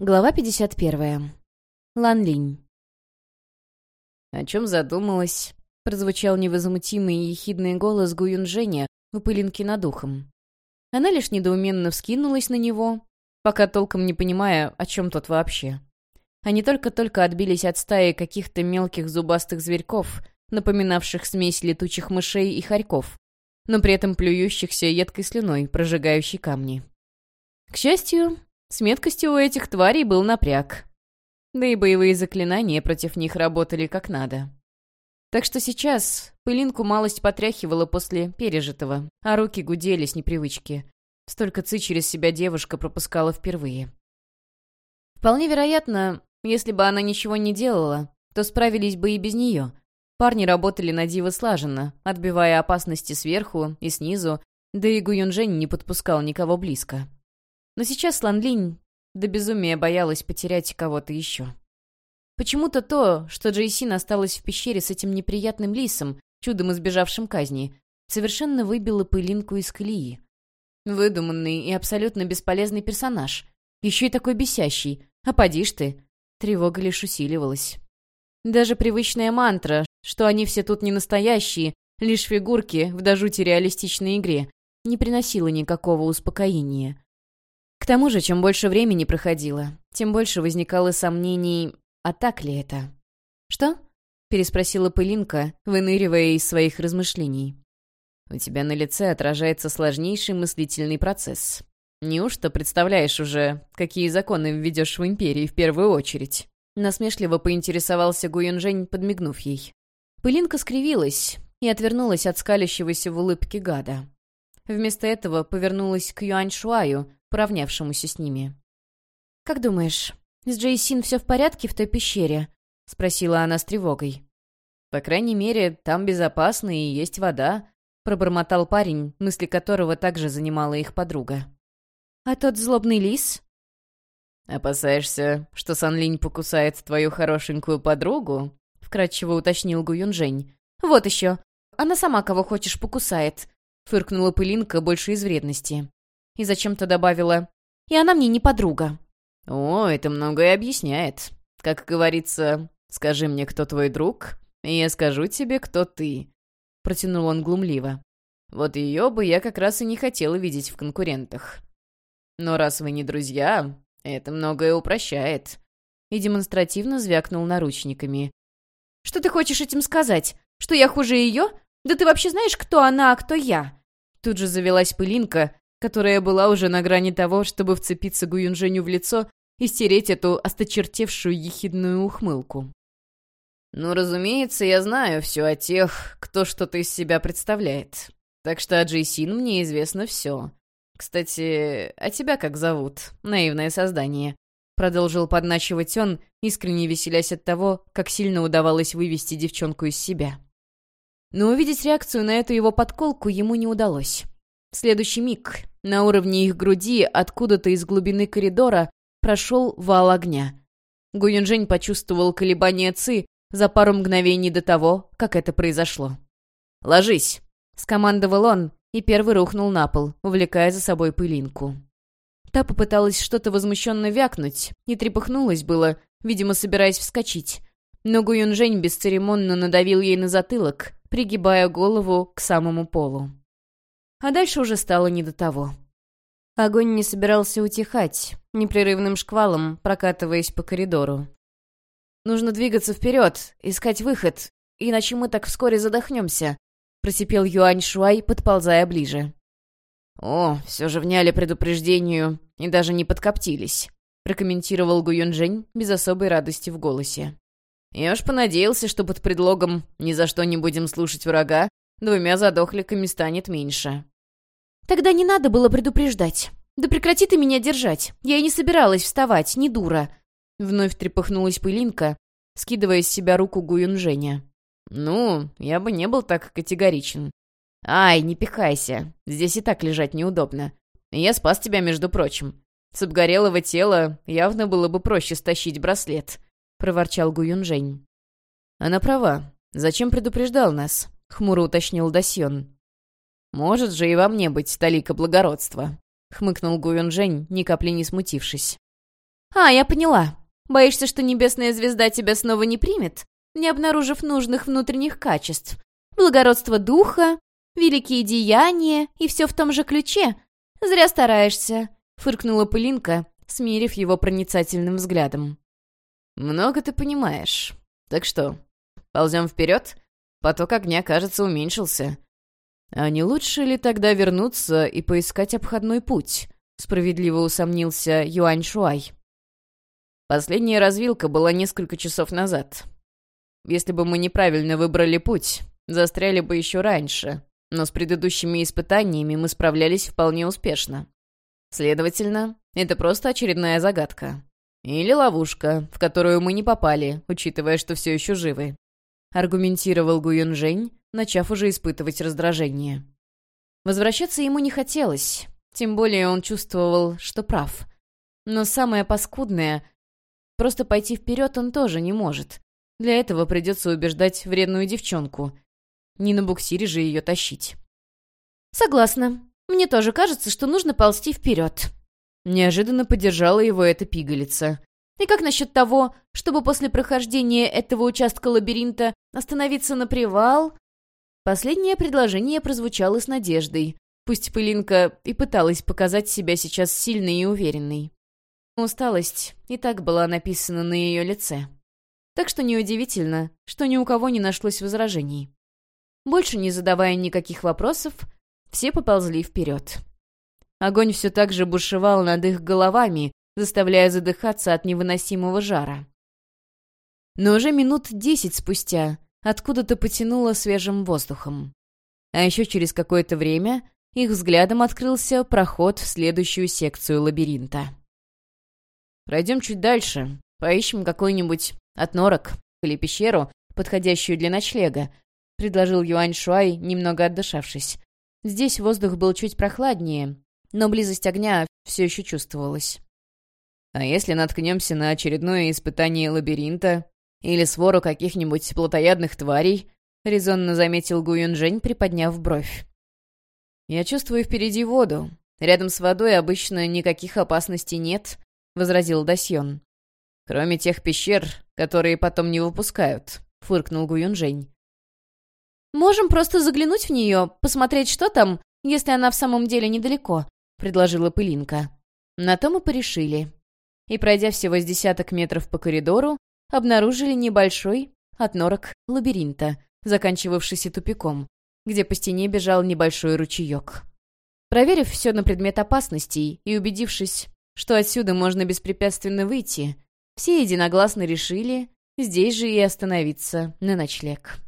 Глава 51. Лан Линь. «О чем задумалась?» — прозвучал невозмутимый и ехидный голос Гу Юнжэня у пылинки над ухом. Она лишь недоуменно вскинулась на него, пока толком не понимая, о чем тот вообще. Они только-только отбились от стаи каких-то мелких зубастых зверьков, напоминавших смесь летучих мышей и хорьков, но при этом плюющихся едкой слюной, прожигающей камни. К счастью, с меткостью у этих тварей был напряг. Да и боевые заклинания против них работали как надо. Так что сейчас пылинку малость потряхивала после пережитого, а руки гудели с непривычки. Столько ци через себя девушка пропускала впервые. Вполне вероятно, если бы она ничего не делала, то справились бы и без нее. Парни работали на диво слаженно, отбивая опасности сверху и снизу, да и Гуюнжэнь не подпускал никого близко. Но сейчас Лан до безумия боялась потерять кого-то еще. Почему-то то, что Джейсин осталась в пещере с этим неприятным лисом, чудом избежавшим казни, совершенно выбило пылинку из колеи. Выдуманный и абсолютно бесполезный персонаж. Еще и такой бесящий. А поди ж ты. Тревога лишь усиливалась. Даже привычная мантра, что они все тут не настоящие, лишь фигурки в дожути реалистичной игре, не приносила никакого успокоения. Тому же, чем больше времени проходило, тем больше возникало сомнений, а так ли это? «Что?» — переспросила Пылинка, выныривая из своих размышлений. «У тебя на лице отражается сложнейший мыслительный процесс. Неужто представляешь уже, какие законы введешь в Империи в первую очередь?» Насмешливо поинтересовался Гуюнжень, подмигнув ей. Пылинка скривилась и отвернулась от скалящегося в улыбке гада. Вместо этого повернулась к Юань Шуаю, поравнявшемуся с ними. «Как думаешь, с Джейсин все в порядке в той пещере?» — спросила она с тревогой. «По крайней мере, там безопасно и есть вода», — пробормотал парень, мысли которого также занимала их подруга. «А тот злобный лис?» «Опасаешься, что Санлинь покусает твою хорошенькую подругу?» — вкратчиво уточнил Гу Юнжень. «Вот еще. Она сама кого хочешь покусает», — фыркнула пылинка больше из вредности и зачем-то добавила «И она мне не подруга». «О, это многое объясняет. Как говорится, скажи мне, кто твой друг, и я скажу тебе, кто ты», — протянул он глумливо. «Вот ее бы я как раз и не хотела видеть в конкурентах. Но раз вы не друзья, это многое упрощает». И демонстративно звякнул наручниками. «Что ты хочешь этим сказать? Что я хуже ее? Да ты вообще знаешь, кто она, а кто я?» Тут же завелась пылинка, которая была уже на грани того, чтобы вцепиться Гуюнженю в лицо и стереть эту осточертевшую ехидную ухмылку. «Ну, разумеется, я знаю все о тех, кто что-то из себя представляет. Так что о Джейсин мне известно все. Кстати, а тебя как зовут, наивное создание?» Продолжил подначивать он, искренне веселясь от того, как сильно удавалось вывести девчонку из себя. Но увидеть реакцию на эту его подколку ему не удалось. В следующий миг на уровне их груди откуда-то из глубины коридора прошел вал огня. Гуюнжень почувствовал колебания Ци за пару мгновений до того, как это произошло. «Ложись!» — скомандовал он и первый рухнул на пол, увлекая за собой пылинку. Та попыталась что-то возмущенно вякнуть и трепыхнулась было, видимо, собираясь вскочить. Но Гуюнжень бесцеремонно надавил ей на затылок, пригибая голову к самому полу. А дальше уже стало не до того. Огонь не собирался утихать, непрерывным шквалом прокатываясь по коридору. «Нужно двигаться вперед, искать выход, иначе мы так вскоре задохнемся», — просипел Юань Шуай, подползая ближе. «О, все же вняли предупреждению и даже не подкоптились», — прокомментировал Гу Юнжень без особой радости в голосе. «Я уж понадеялся, что под предлогом «ни за что не будем слушать врага» двумя задохликами станет меньше. «Тогда не надо было предупреждать. Да прекрати ты меня держать. Я и не собиралась вставать, не дура». Вновь трепыхнулась пылинка, скидывая с себя руку Гуюнжэня. «Ну, я бы не был так категоричен. Ай, не пихайся. Здесь и так лежать неудобно. Я спас тебя, между прочим. С обгорелого тела явно было бы проще стащить браслет», — проворчал Гуюнжэнь. «Она права. Зачем предупреждал нас?» — хмуро уточнил Дасьон. «Может же и во мне быть столика благородства», — хмыкнул Гуюнжень, ни капли не смутившись. «А, я поняла. Боишься, что небесная звезда тебя снова не примет, не обнаружив нужных внутренних качеств? Благородство духа, великие деяния и все в том же ключе? Зря стараешься», — фыркнула Пылинка, смирив его проницательным взглядом. «Много ты понимаешь. Так что, ползем вперед? Поток огня, кажется, уменьшился. А не лучше ли тогда вернуться и поискать обходной путь?» — справедливо усомнился Юань Шуай. Последняя развилка была несколько часов назад. Если бы мы неправильно выбрали путь, застряли бы еще раньше, но с предыдущими испытаниями мы справлялись вполне успешно. Следовательно, это просто очередная загадка. Или ловушка, в которую мы не попали, учитывая, что все еще живы. Аргументировал Гу Юнжень, начав уже испытывать раздражение. Возвращаться ему не хотелось, тем более он чувствовал, что прав. Но самое паскудное — просто пойти вперед он тоже не может. Для этого придется убеждать вредную девчонку. Не на буксире же ее тащить. «Согласна. Мне тоже кажется, что нужно ползти вперед». Неожиданно поддержала его эта пигалица. «И как насчет того, чтобы после прохождения этого участка лабиринта остановиться на привал?» Последнее предложение прозвучало с надеждой, пусть Пылинка и пыталась показать себя сейчас сильной и уверенной. Усталость и так была написана на ее лице. Так что неудивительно, что ни у кого не нашлось возражений. Больше не задавая никаких вопросов, все поползли вперед. Огонь все так же бушевал над их головами, заставляя задыхаться от невыносимого жара. Но уже минут десять спустя откуда-то потянуло свежим воздухом. А еще через какое-то время их взглядом открылся проход в следующую секцию лабиринта. «Пройдем чуть дальше, поищем какой-нибудь отнорок или пещеру, подходящую для ночлега», — предложил Юань Шуай, немного отдышавшись. Здесь воздух был чуть прохладнее, но близость огня все еще чувствовалась. «А если наткнемся на очередное испытание лабиринта или свору каких-нибудь плотоядных тварей?» — резонно заметил Гу Юнжень, приподняв бровь. «Я чувствую впереди воду. Рядом с водой обычно никаких опасностей нет», — возразил Дасьон. «Кроме тех пещер, которые потом не выпускают», — фыркнул Гу Юнжень. «Можем просто заглянуть в нее, посмотреть, что там, если она в самом деле недалеко», — предложила Пылинка. На то мы порешили. И, пройдя всего с десяток метров по коридору, обнаружили небольшой отнорок лабиринта, заканчивавшийся тупиком, где по стене бежал небольшой ручеек. Проверив все на предмет опасностей и убедившись, что отсюда можно беспрепятственно выйти, все единогласно решили здесь же и остановиться на ночлег.